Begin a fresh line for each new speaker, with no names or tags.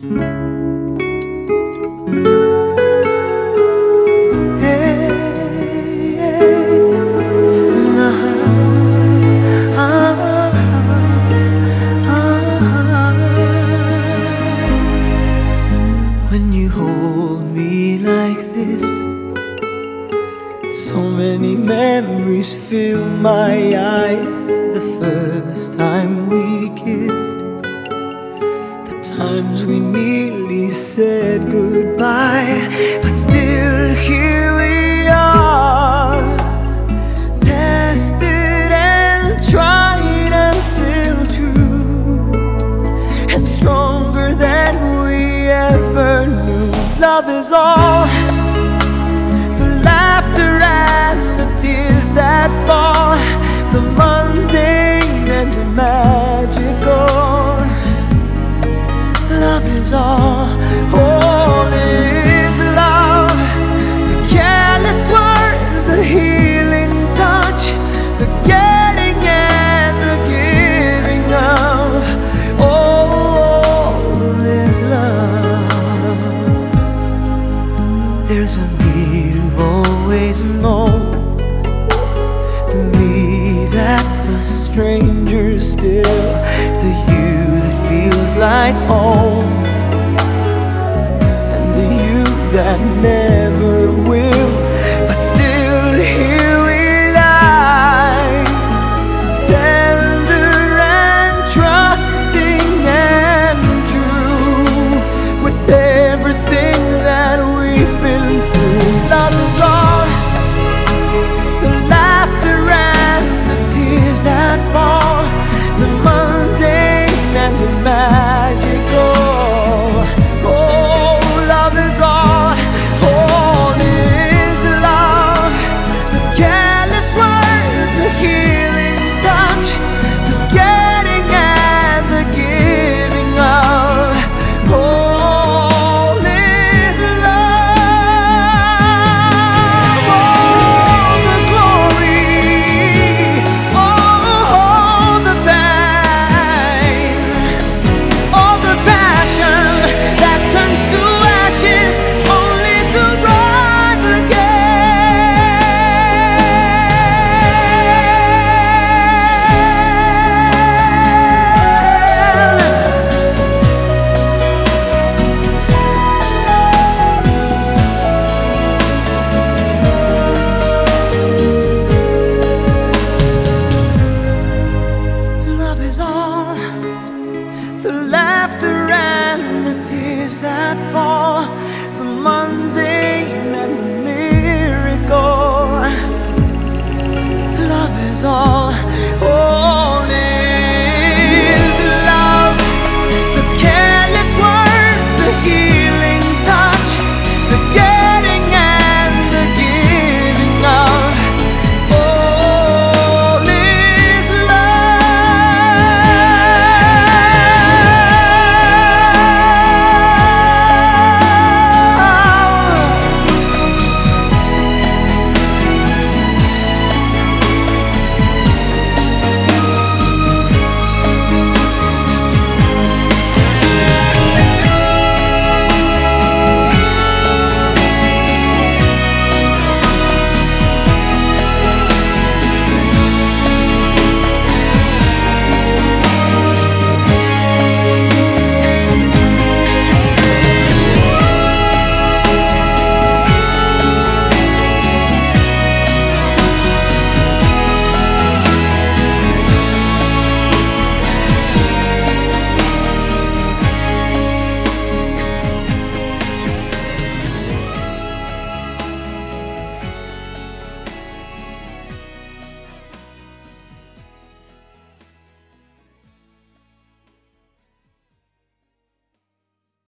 When you hold me like this, so many memories fill my eyes. The Love is all. The laughter and the tears that fall, the mundane and the magical. Love is all, always and you've always known. The me that's a stranger still. The you that feels like home. And the you that never de. tears that fall the Monday.